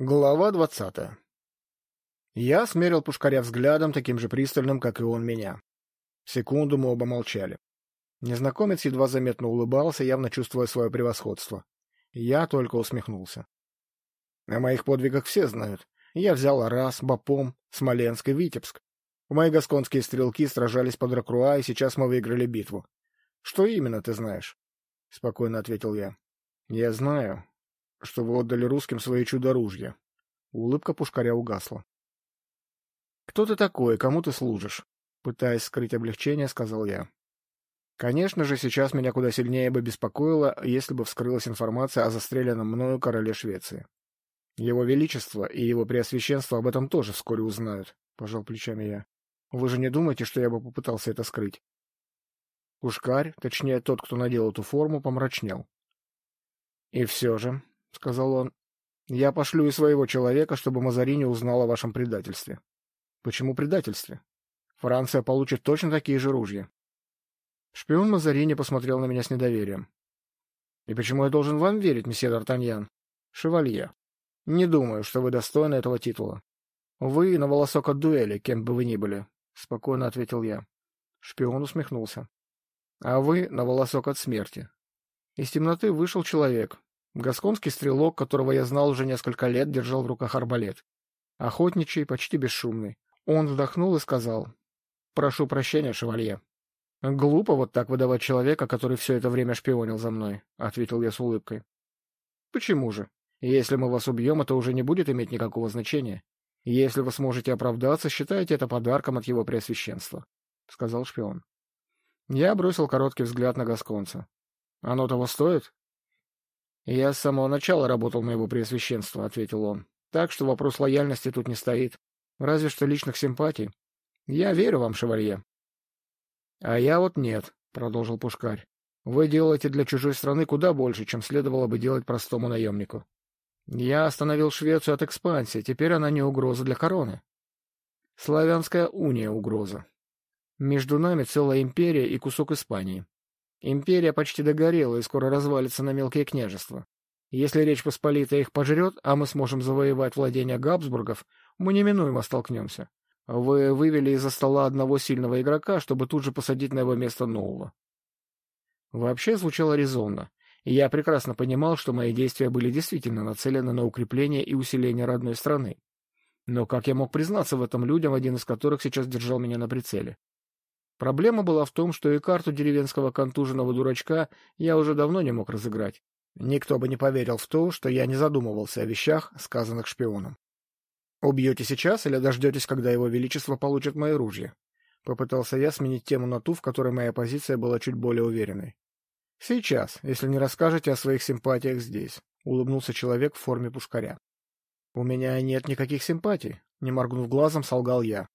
Глава двадцатая. Я смерил Пушкаря взглядом, таким же пристальным, как и он меня. Секунду мы оба молчали. Незнакомец едва заметно улыбался, явно чувствуя свое превосходство. Я только усмехнулся. О моих подвигах все знают. Я взял Арас, Бапом, Смоленск и Витебск. Мои гасконские стрелки сражались под Ракруа, и сейчас мы выиграли битву. — Что именно ты знаешь? — спокойно ответил я. — Я знаю, что вы отдали русским свои чудо-ружья. Улыбка пушкаря угасла. — Кто ты такой, кому ты служишь? — пытаясь скрыть облегчение, сказал я. Конечно же, сейчас меня куда сильнее бы беспокоило, если бы вскрылась информация о застреленном мною короле Швеции. Его Величество и его Преосвященство об этом тоже вскоре узнают, — пожал плечами я. Вы же не думаете, что я бы попытался это скрыть? Пушкарь, точнее тот, кто надел эту форму, помрачнел. — И все же, — сказал он. — Я пошлю и своего человека, чтобы Мазарини узнал о вашем предательстве. — Почему предательстве? Франция получит точно такие же ружья. Шпион Мазарини посмотрел на меня с недоверием. — И почему я должен вам верить, месье Д'Артаньян? — Шевалье. Не думаю, что вы достойны этого титула. Вы на волосок от дуэли, кем бы вы ни были, — спокойно ответил я. Шпион усмехнулся. — А вы на волосок от смерти. Из темноты вышел человек, Гасконский стрелок, которого я знал уже несколько лет, держал в руках арбалет. Охотничий, почти бесшумный. Он вздохнул и сказал. — Прошу прощения, шевалье. — Глупо вот так выдавать человека, который все это время шпионил за мной, — ответил я с улыбкой. — Почему же? Если мы вас убьем, это уже не будет иметь никакого значения. Если вы сможете оправдаться, считайте это подарком от его преосвященства, — сказал шпион. Я бросил короткий взгляд на Гасконца. — Оно того стоит? «Я с самого начала работал на его преосвященство», — ответил он. «Так что вопрос лояльности тут не стоит. Разве что личных симпатий. Я верю вам, шевалье». «А я вот нет», — продолжил Пушкарь. «Вы делаете для чужой страны куда больше, чем следовало бы делать простому наемнику. Я остановил Швецию от экспансии, теперь она не угроза для короны. Славянская уния — угроза. Между нами целая империя и кусок Испании. Империя почти догорела и скоро развалится на мелкие княжества. Если Речь Посполитая их пожрет, а мы сможем завоевать владения Габсбургов, мы неминуемо столкнемся. Вы вывели из-за стола одного сильного игрока, чтобы тут же посадить на его место нового. Вообще звучало резонно, и я прекрасно понимал, что мои действия были действительно нацелены на укрепление и усиление родной страны. Но как я мог признаться в этом людям, один из которых сейчас держал меня на прицеле? Проблема была в том, что и карту деревенского контуженного дурачка я уже давно не мог разыграть. Никто бы не поверил в то, что я не задумывался о вещах, сказанных шпионом. «Убьете сейчас или дождетесь, когда его величество получит мои ружья?» Попытался я сменить тему на ту, в которой моя позиция была чуть более уверенной. «Сейчас, если не расскажете о своих симпатиях здесь», — улыбнулся человек в форме пушкаря. «У меня нет никаких симпатий», — не моргнув глазом, солгал я.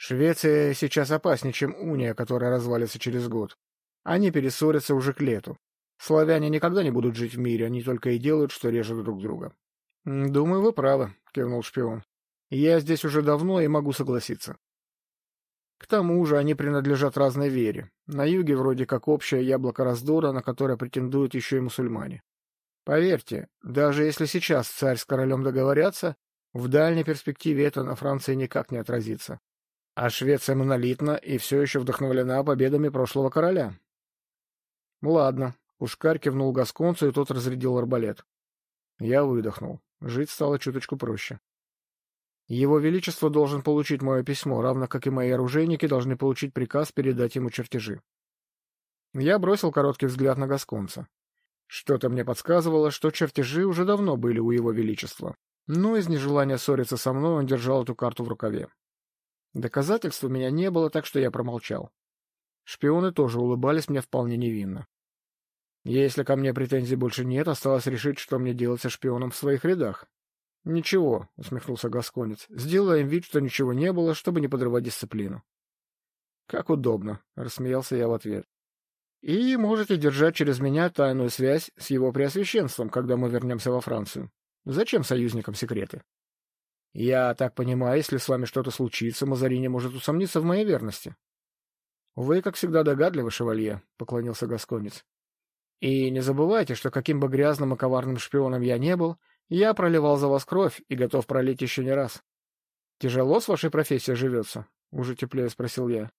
Швеция сейчас опаснее, чем Уния, которая развалится через год. Они перессорятся уже к лету. Славяне никогда не будут жить в мире, они только и делают, что режут друг друга. — Думаю, вы правы, — кивнул шпион. — Я здесь уже давно и могу согласиться. К тому же они принадлежат разной вере. На юге вроде как общее яблоко раздора, на которое претендуют еще и мусульмане. Поверьте, даже если сейчас царь с королем договорятся, в дальней перспективе это на Франции никак не отразится. А Швеция монолитна и все еще вдохновлена победами прошлого короля. Ладно. Пушкарь кивнул гасконцу, и тот разрядил арбалет. Я выдохнул. Жить стало чуточку проще. Его Величество должен получить мое письмо, равно как и мои оружейники должны получить приказ передать ему чертежи. Я бросил короткий взгляд на Гасконца. Что-то мне подсказывало, что чертежи уже давно были у Его Величества. Но из нежелания ссориться со мной он держал эту карту в рукаве. Доказательств у меня не было, так что я промолчал. Шпионы тоже улыбались мне вполне невинно. Если ко мне претензий больше нет, осталось решить, что мне делать со шпионом в своих рядах. — Ничего, — усмехнулся Гасконец, — сделаем вид, что ничего не было, чтобы не подрывать дисциплину. — Как удобно, — рассмеялся я в ответ. — И можете держать через меня тайную связь с его преосвященством, когда мы вернемся во Францию. Зачем союзникам секреты? — Я так понимаю, если с вами что-то случится, Мазарини может усомниться в моей верности. — Вы, как всегда, догадливы, шевалье, — поклонился Гасконец. — И не забывайте, что каким бы грязным и коварным шпионом я не был, Я проливал за вас кровь и готов пролить еще не раз. — Тяжело с вашей профессией живется? — уже теплее спросил я.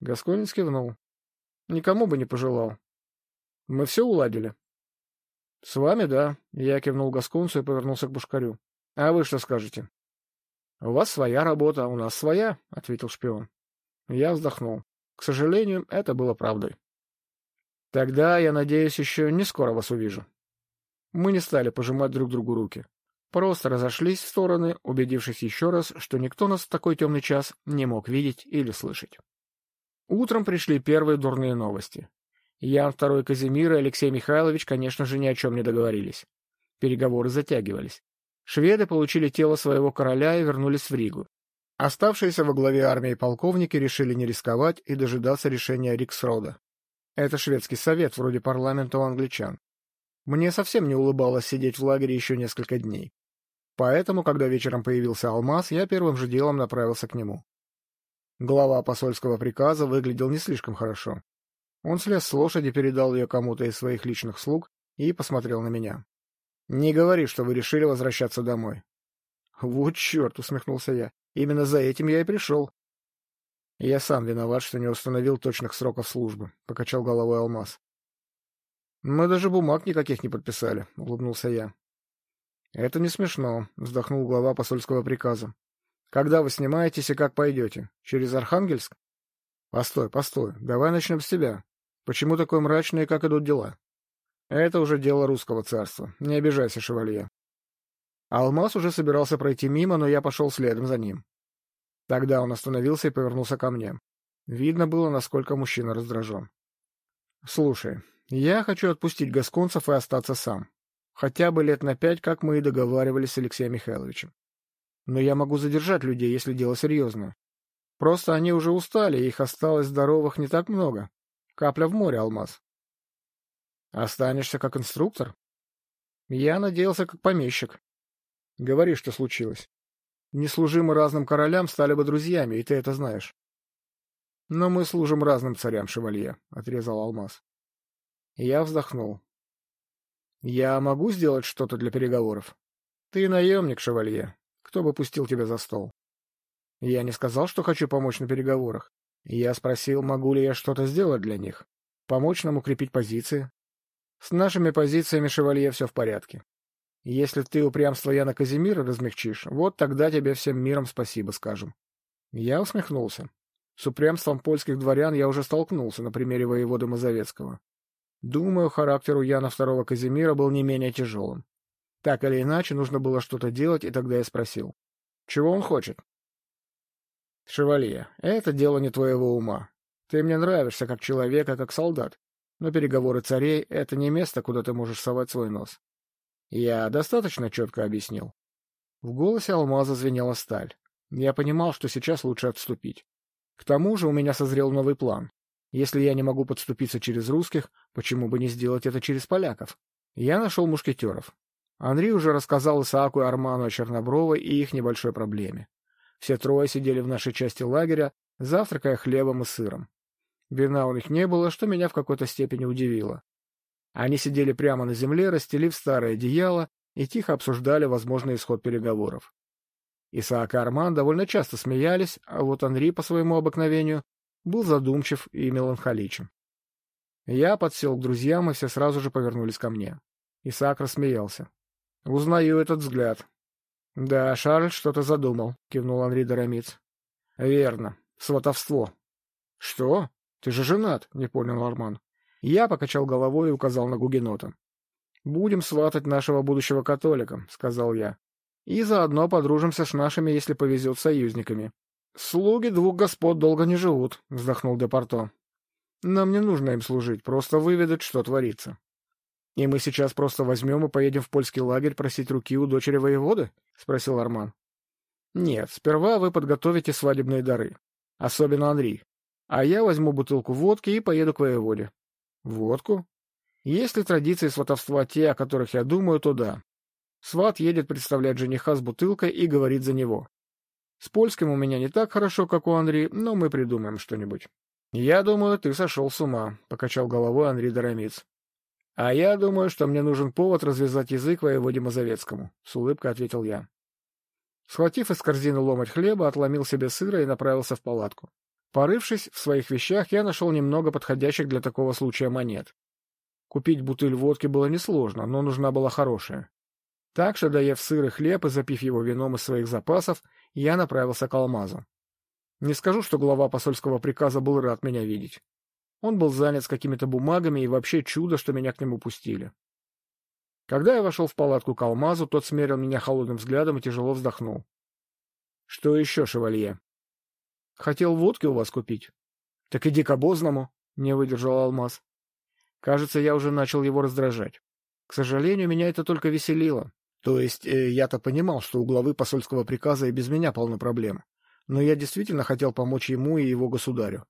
Гасконец кивнул. — Никому бы не пожелал. — Мы все уладили? — С вами, да. Я кивнул Гасконцу и повернулся к Бушкарю. — А вы что скажете? — У вас своя работа, у нас своя, — ответил шпион. Я вздохнул. К сожалению, это было правдой. — Тогда, я надеюсь, еще не скоро вас увижу. Мы не стали пожимать друг другу руки. Просто разошлись в стороны, убедившись еще раз, что никто нас в такой темный час не мог видеть или слышать. Утром пришли первые дурные новости. Ян II Казимир и Алексей Михайлович, конечно же, ни о чем не договорились. Переговоры затягивались. Шведы получили тело своего короля и вернулись в Ригу. Оставшиеся во главе армии полковники решили не рисковать и дожидаться решения Риксрода. Это шведский совет, вроде парламента у англичан. Мне совсем не улыбалось сидеть в лагере еще несколько дней. Поэтому, когда вечером появился Алмаз, я первым же делом направился к нему. Глава посольского приказа выглядел не слишком хорошо. Он слез с лошади, передал ее кому-то из своих личных слуг и посмотрел на меня. Не говори, что вы решили возвращаться домой. — Вот черт! — усмехнулся я. — Именно за этим я и пришел. — Я сам виноват, что не установил точных сроков службы, — покачал головой Алмаз. — Мы даже бумаг никаких не подписали, — улыбнулся я. — Это не смешно, — вздохнул глава посольского приказа. — Когда вы снимаетесь и как пойдете? Через Архангельск? — Постой, постой, давай начнем с тебя. Почему такой мрачный и как идут дела? Это уже дело русского царства. Не обижайся, шевалье. Алмаз уже собирался пройти мимо, но я пошел следом за ним. Тогда он остановился и повернулся ко мне. Видно было, насколько мужчина раздражен. — Слушай, я хочу отпустить гасконцев и остаться сам. Хотя бы лет на пять, как мы и договаривались с Алексеем Михайловичем. Но я могу задержать людей, если дело серьезное. Просто они уже устали, их осталось здоровых не так много. Капля в море, Алмаз. Останешься как инструктор? Я надеялся как помещик. Говори, что случилось. Не служим мы разным королям, стали бы друзьями, и ты это знаешь. Но мы служим разным царям, шевалье, — отрезал Алмаз. Я вздохнул. Я могу сделать что-то для переговоров? Ты наемник, шевалье. Кто бы пустил тебя за стол? Я не сказал, что хочу помочь на переговорах. Я спросил, могу ли я что-то сделать для них. Помочь нам укрепить позиции, с нашими позициями, шевалье, все в порядке. Если ты упрямство Яна Казимира размягчишь, вот тогда тебе всем миром спасибо скажем. Я усмехнулся. С упрямством польских дворян я уже столкнулся на примере воевода Мазовецкого. Думаю, характер у Яна II Казимира был не менее тяжелым. Так или иначе, нужно было что-то делать, и тогда я спросил. Чего он хочет? Шевалье, это дело не твоего ума. Ты мне нравишься как человек, а как солдат. Но переговоры царей — это не место, куда ты можешь совать свой нос. Я достаточно четко объяснил. В голосе алмаза звенела сталь. Я понимал, что сейчас лучше отступить. К тому же у меня созрел новый план. Если я не могу подступиться через русских, почему бы не сделать это через поляков? Я нашел мушкетеров. Андрей уже рассказал Исааку и Арману о Чернобровой и их небольшой проблеме. Все трое сидели в нашей части лагеря, завтракая хлебом и сыром. Вина у них не было, что меня в какой-то степени удивило. Они сидели прямо на земле, расстелив старое одеяло, и тихо обсуждали возможный исход переговоров. Исаак и Арман довольно часто смеялись, а вот Анри, по своему обыкновению, был задумчив и меланхоличен. Я подсел к друзьям, и все сразу же повернулись ко мне. Исаак рассмеялся. — Узнаю этот взгляд. — Да, Шарль что-то задумал, — кивнул Анри Доромиц. — Верно. Сватовство. — Что? Ты же женат, — не понял Арман. Я покачал головой и указал на Гугенота. — Будем сватать нашего будущего католика, — сказал я. — И заодно подружимся с нашими, если повезет, союзниками. — Слуги двух господ долго не живут, — вздохнул Депорто. — Нам не нужно им служить, просто выведать, что творится. — И мы сейчас просто возьмем и поедем в польский лагерь просить руки у дочери воеводы? — спросил Арман. — Нет, сперва вы подготовите свадебные дары. Особенно Андрей. А я возьму бутылку водки и поеду к воеводе. Водку? Если традиции сватовства те, о которых я думаю, то да. Сват едет представлять жениха с бутылкой и говорит за него. С польским у меня не так хорошо, как у Анри, но мы придумаем что-нибудь. — Я думаю, ты сошел с ума, — покачал головой Анри Доромиц. — А я думаю, что мне нужен повод развязать язык воеводе Мазовецкому, — с улыбкой ответил я. Схватив из корзины ломоть хлеба, отломил себе сыра и направился в палатку. Порывшись в своих вещах, я нашел немного подходящих для такого случая монет. Купить бутыль водки было несложно, но нужна была хорошая. Так что, доев сыр и хлеб и запив его вином из своих запасов, я направился к алмазу. Не скажу, что глава посольского приказа был рад меня видеть. Он был занят с какими-то бумагами, и вообще чудо, что меня к нему пустили. Когда я вошел в палатку к алмазу, тот смерил меня холодным взглядом и тяжело вздохнул. — Что еще, шевалье? — Хотел водки у вас купить. — Так иди к обозному, — не выдержал алмаз. Кажется, я уже начал его раздражать. К сожалению, меня это только веселило. То есть э, я-то понимал, что у главы посольского приказа и без меня полно проблем. Но я действительно хотел помочь ему и его государю.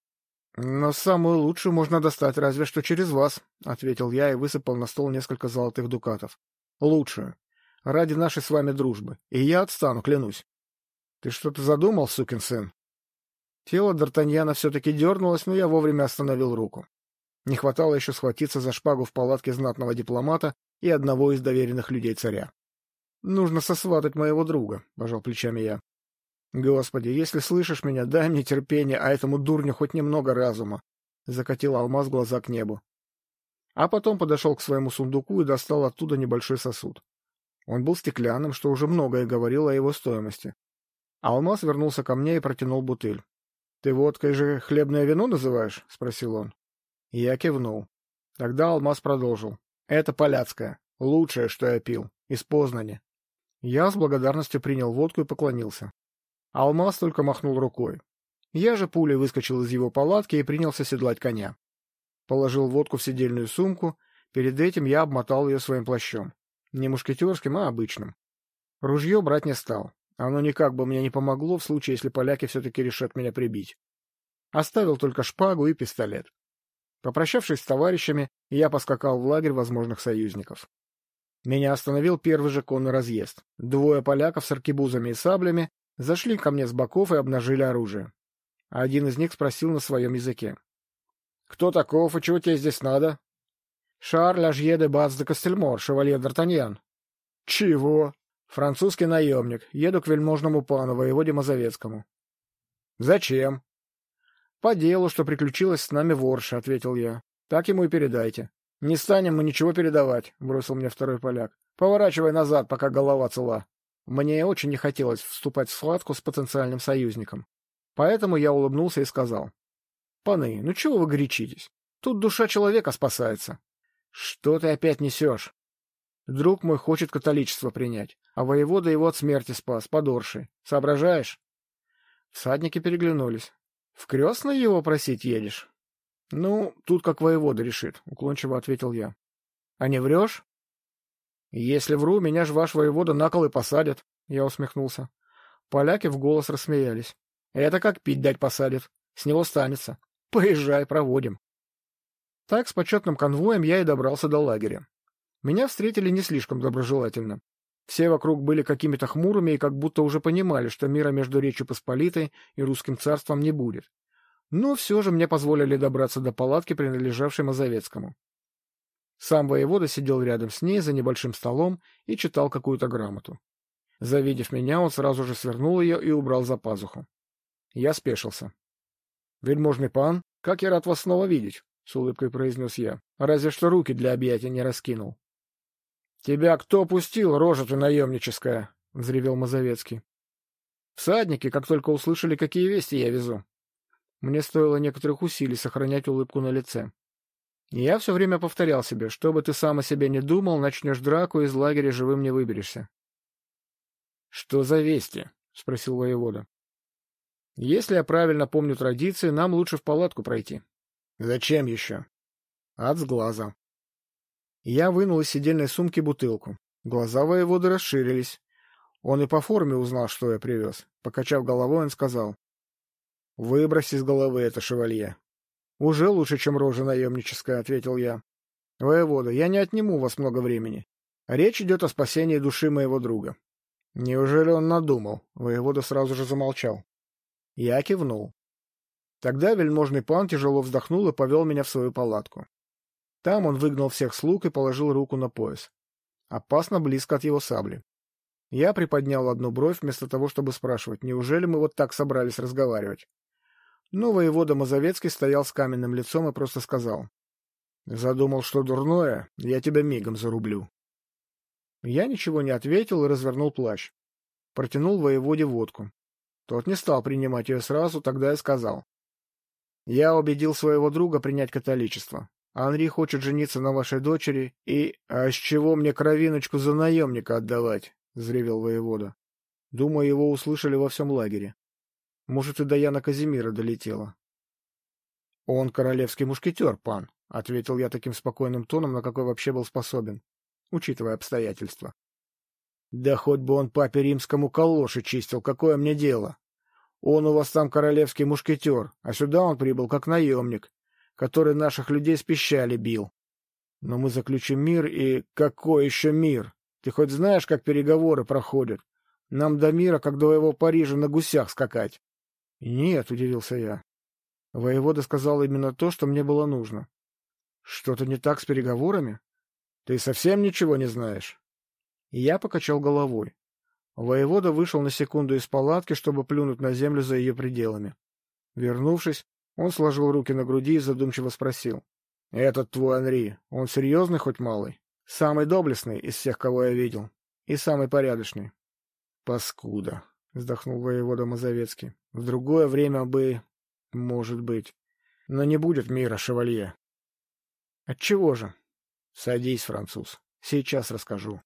— Но самую лучшую можно достать разве что через вас, — ответил я и высыпал на стол несколько золотых дукатов. — Лучшую. Ради нашей с вами дружбы. И я отстану, клянусь. — Ты что-то задумал, сукин сын? Тело Д'Артаньяна все-таки дернулось, но я вовремя остановил руку. Не хватало еще схватиться за шпагу в палатке знатного дипломата и одного из доверенных людей царя. — Нужно сосватать моего друга, — пожал плечами я. Господи, если слышишь меня, дай мне терпение, а этому дурню хоть немного разума. Закатил алмаз глаза к небу. А потом подошел к своему сундуку и достал оттуда небольшой сосуд. Он был стеклянным, что уже многое говорило о его стоимости. Алмаз вернулся ко мне и протянул бутыль. — Ты водкой же хлебное вино называешь? — спросил он. Я кивнул. Тогда Алмаз продолжил. — Это поляцкое. Лучшее, что я пил. Из Познани. Я с благодарностью принял водку и поклонился. Алмаз только махнул рукой. Я же пулей выскочил из его палатки и принялся седлать коня. Положил водку в сидельную сумку, перед этим я обмотал ее своим плащом. Не мушкетерским, а обычным. Ружье брать не стал. Оно никак бы мне не помогло в случае, если поляки все-таки решат меня прибить. Оставил только шпагу и пистолет. Попрощавшись с товарищами, я поскакал в лагерь возможных союзников. Меня остановил первый же конный разъезд. Двое поляков с аркебузами и саблями зашли ко мне с боков и обнажили оружие. Один из них спросил на своем языке. — Кто таков и чего тебе здесь надо? — Шарль Ажье де Бац де Костельмор, шевалье Д'Артаньян. — Чего? — Французский наемник. Еду к вельможному пану, воеводе Мазовецкому. — Зачем? — По делу, что приключилось с нами ворша, — ответил я. — Так ему и передайте. — Не станем мы ничего передавать, — бросил мне второй поляк. — Поворачивай назад, пока голова цела. Мне очень не хотелось вступать в схватку с потенциальным союзником. Поэтому я улыбнулся и сказал. — Паны, ну чего вы горячитесь? Тут душа человека спасается. — Что ты опять несешь? Друг мой хочет католичество принять, а воевода его от смерти спас, подорший. Соображаешь? Всадники переглянулись. — В крестный его просить едешь? — Ну, тут как воевода решит, — уклончиво ответил я. — А не врешь? «Если вру, меня ж ваш воевода на кол и посадят», — я усмехнулся. Поляки в голос рассмеялись. «Это как пить дать посадят. С него станется. Поезжай, проводим». Так с почетным конвоем я и добрался до лагеря. Меня встретили не слишком доброжелательно. Все вокруг были какими-то хмурыми и как будто уже понимали, что мира между Речью Посполитой и Русским царством не будет. Но все же мне позволили добраться до палатки, принадлежавшей Мазовецкому. Сам воевода сидел рядом с ней за небольшим столом и читал какую-то грамоту. Завидев меня, он сразу же свернул ее и убрал за пазуху. Я спешился. — Вельможный пан, как я рад вас снова видеть, — с улыбкой произнес я. Разве что руки для объятия не раскинул. — Тебя кто пустил, рожа ты наемническая? — взревел Мазовецкий. Всадники, как только услышали, какие вести я везу. Мне стоило некоторых усилий сохранять улыбку на лице. Я все время повторял себе, что бы ты сам о себе не думал, начнешь драку, из лагеря живым не выберешься. — Что за вести? — спросил воевода. — Если я правильно помню традиции, нам лучше в палатку пройти. — Зачем еще? — От сглаза. Я вынул из сидельной сумки бутылку. Глаза воеводы расширились. Он и по форме узнал, что я привез. Покачав головой, он сказал. — Выбрось из головы это, шевалье. «Уже лучше, чем рожа наемническая», — ответил я. «Воевода, я не отниму у вас много времени. Речь идет о спасении души моего друга». «Неужели он надумал?» — воевода сразу же замолчал. Я кивнул. Тогда вельможный пан тяжело вздохнул и повел меня в свою палатку. Там он выгнал всех слуг и положил руку на пояс. Опасно близко от его сабли. Я приподнял одну бровь вместо того, чтобы спрашивать, неужели мы вот так собрались разговаривать. Но воевода Мазовецкий стоял с каменным лицом и просто сказал. — Задумал, что дурное, я тебя мигом зарублю. Я ничего не ответил и развернул плащ. Протянул воеводе водку. Тот не стал принимать ее сразу, тогда я сказал. Я убедил своего друга принять католичество. Анри хочет жениться на вашей дочери, и... А с чего мне кровиночку за наемника отдавать? — взревел воевода. Думаю, его услышали во всем лагере. Может, и до Яна Казимира долетело. — Он королевский мушкетер, пан, — ответил я таким спокойным тоном, на какой вообще был способен, учитывая обстоятельства. — Да хоть бы он папе римскому калоши чистил, какое мне дело? Он у вас там королевский мушкетер, а сюда он прибыл как наемник, который наших людей с пищали бил. Но мы заключим мир, и какой еще мир? Ты хоть знаешь, как переговоры проходят? Нам до мира, как до его Парижа, на гусях скакать. — Нет, — удивился я. Воевода сказал именно то, что мне было нужно. — Что-то не так с переговорами? Ты совсем ничего не знаешь? И я покачал головой. Воевода вышел на секунду из палатки, чтобы плюнуть на землю за ее пределами. Вернувшись, он сложил руки на груди и задумчиво спросил. — Этот твой Анри, он серьезный хоть малый? Самый доблестный из всех, кого я видел. И самый порядочный. — Паскуда, — вздохнул воевода Мазовецкий. — В другое время бы... Может быть. Но не будет мира, шевалье. — Отчего же? — Садись, француз. Сейчас расскажу.